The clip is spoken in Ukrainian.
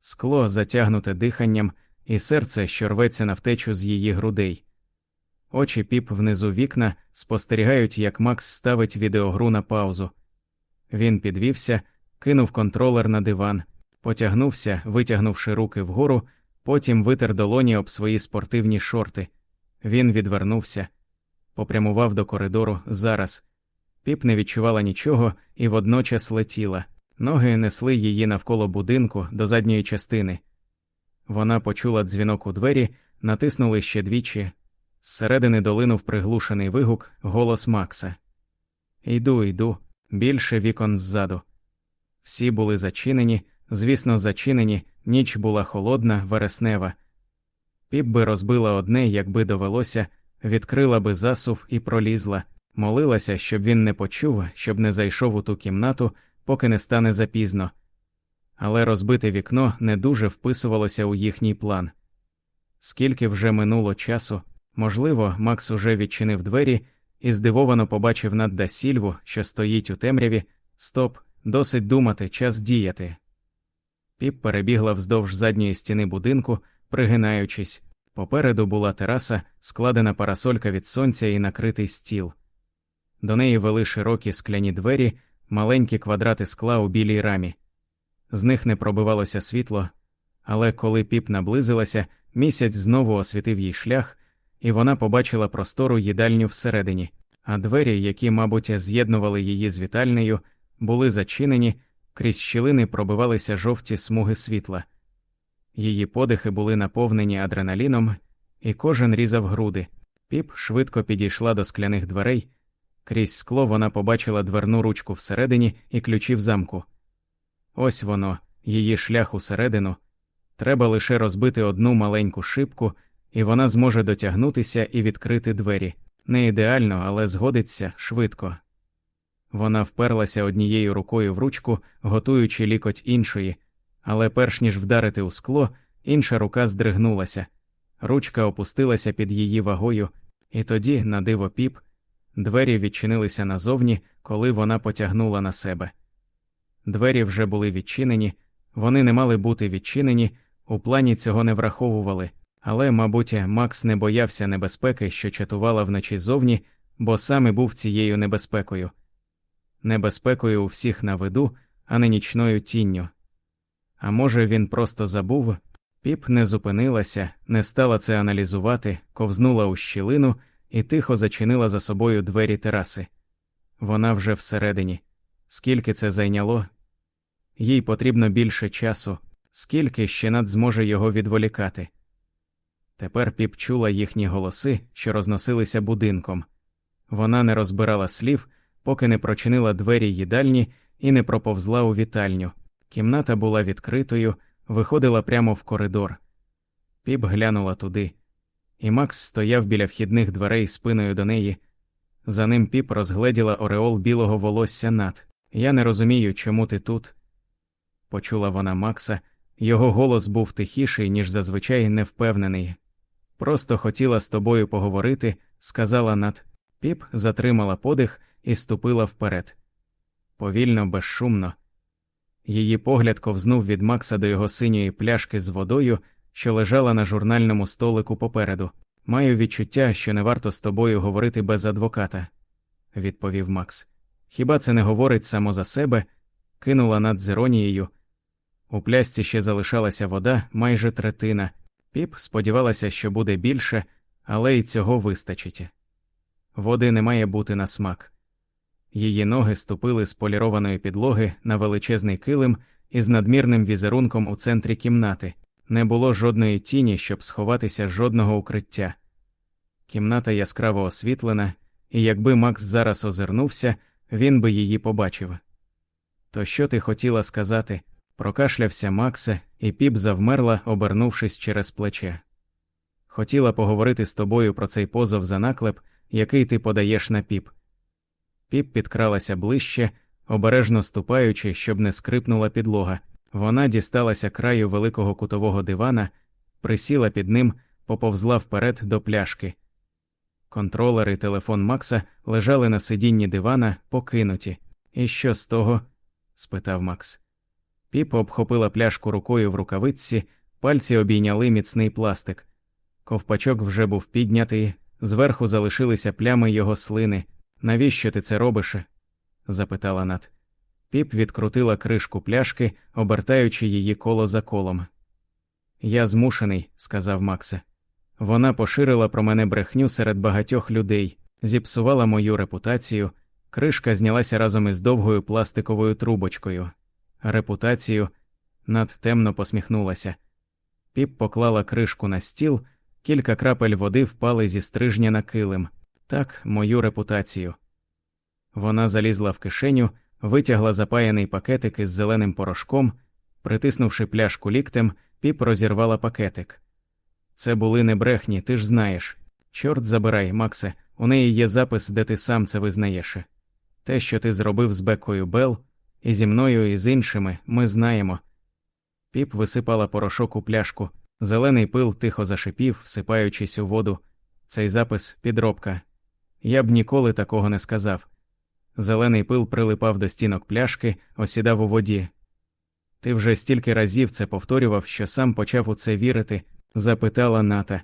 скло затягнуте диханням, і серце, що рветься навтечу з її грудей. Очі піп внизу вікна спостерігають, як Макс ставить відеогру на паузу. Він підвівся, кинув контролер на диван, потягнувся, витягнувши руки вгору, потім витер долоні об свої спортивні шорти. Він відвернувся, попрямував до коридору зараз. Піп не відчувала нічого і водночас летіла. Ноги несли її навколо будинку до задньої частини. Вона почула дзвінок у двері, натиснули ще двічі. Зсередини долинув приглушений вигук, голос Макса. Йду, йду, більше вікон ззаду. Всі були зачинені, звісно, зачинені, ніч була холодна, вереснева. Піп би розбила одне, якби довелося, відкрила би засув і пролізла, молилася, щоб він не почув, щоб не зайшов у ту кімнату, поки не стане запізно. Але розбите вікно не дуже вписувалося у їхній план. Скільки вже минуло часу, можливо, Макс уже відчинив двері і здивовано побачив Надда Сільву, що стоїть у темряві. Стоп, досить думати, час діяти. Піп перебігла вздовж задньої стіни будинку, пригинаючись. Попереду була тераса, складена парасолька від сонця і накритий стіл. До неї вели широкі скляні двері, маленькі квадрати скла у білій рамі. З них не пробивалося світло, але коли піп наблизилася, місяць знову освітив їй шлях, і вона побачила простору їдальню всередині, а двері, які, мабуть, з'єднували її з вітальнею, були зачинені, крізь щілини пробивалися жовті смуги світла. Її подихи були наповнені адреналіном, і кожен різав груди. Піп швидко підійшла до скляних дверей. Крізь скло вона побачила дверну ручку всередині і ключі в замку. Ось воно, її шлях усередину. Треба лише розбити одну маленьку шибку, і вона зможе дотягнутися і відкрити двері. Не ідеально, але згодиться швидко. Вона вперлася однією рукою в ручку, готуючи лікоть іншої, але перш ніж вдарити у скло, інша рука здригнулася. Ручка опустилася під її вагою, і тоді, на диво піп, двері відчинилися назовні, коли вона потягнула на себе. Двері вже були відчинені, вони не мали бути відчинені, у плані цього не враховували, але, мабуть, Макс не боявся небезпеки, що чатувала вночі зовні, бо саме був цією небезпекою. Небезпекою у всіх на виду, а не нічною тінню. А може, він просто забув, піп не зупинилася, не стала це аналізувати, ковзнула у щілину і тихо зачинила за собою двері тераси. Вона вже всередині. Скільки це зайняло? Їй потрібно більше часу, скільки ще над зможе його відволікати. Тепер піп чула їхні голоси, що розносилися будинком. Вона не розбирала слів, поки не прочинила двері їдальні і не проповзла у вітальню. Кімната була відкритою, виходила прямо в коридор. Піп глянула туди, і Макс стояв біля вхідних дверей спиною до неї. За ним піп розгледіла ореол білого волосся над. Я не розумію, чому ти тут. Почула вона Макса, його голос був тихіший, ніж зазвичай невпевнений. Просто хотіла з тобою поговорити, сказала Над. Піп затримала подих і ступила вперед. Повільно, безшумно. Її погляд ковзнув від Макса до його синьої пляшки з водою, що лежала на журнальному столику попереду. Маю відчуття, що не варто з тобою говорити без адвоката, відповів Макс. Хіба це не говорить само за себе? кинула над зеронією. У плясці ще залишалася вода, майже третина. Піп сподівалася, що буде більше, але й цього вистачить. Води не має бути на смак. Її ноги ступили з полірованої підлоги на величезний килим із надмірним візерунком у центрі кімнати. Не було жодної тіні, щоб сховатися жодного укриття. Кімната яскраво освітлена, і якби Макс зараз озирнувся, він би її побачив. То що ти хотіла сказати? Прокашлявся Макса, і піп завмерла, обернувшись через плече. Хотіла поговорити з тобою про цей позов за наклеп, який ти подаєш на піп. Піп підкралася ближче, обережно ступаючи, щоб не скрипнула підлога. Вона дісталася краю великого кутового дивана, присіла під ним, поповзла вперед до пляшки. Контролер і телефон Макса лежали на сидінні дивана, покинуті. І що з того? спитав Макс. Піп обхопила пляшку рукою в рукавиці, пальці обійняли міцний пластик. Ковпачок вже був піднятий, зверху залишилися плями його слини. Навіщо ти це робиш? запитала Нат. Піп відкрутила кришку пляшки, обертаючи її коло за колом. Я змушений, сказав Максе. Вона поширила про мене брехню серед багатьох людей, зіпсувала мою репутацію, кришка знялася разом із довгою пластиковою трубочкою. Репутацію над темно посміхнулася. Піп поклала кришку на стіл, кілька крапель води впали зі стрижня на килим. Так, мою репутацію. Вона залізла в кишеню, витягла запаяний пакетик із зеленим порошком, притиснувши пляшку ліктем, піп розірвала пакетик. Це були не брехні, ти ж знаєш. Чорт забирай, Максе, у неї є запис, де ти сам це визнаєш. Те, що ти зробив з Бекою Бел, і зі мною, і з іншими, ми знаємо. Піп висипала порошок у пляшку, зелений пил тихо зашипів, всипаючись у воду. Цей запис підробка. Я б ніколи такого не сказав. Зелений пил прилипав до стінок пляшки, осідав у воді. Ти вже стільки разів це повторював, що сам почав у це вірити, запитала Ната.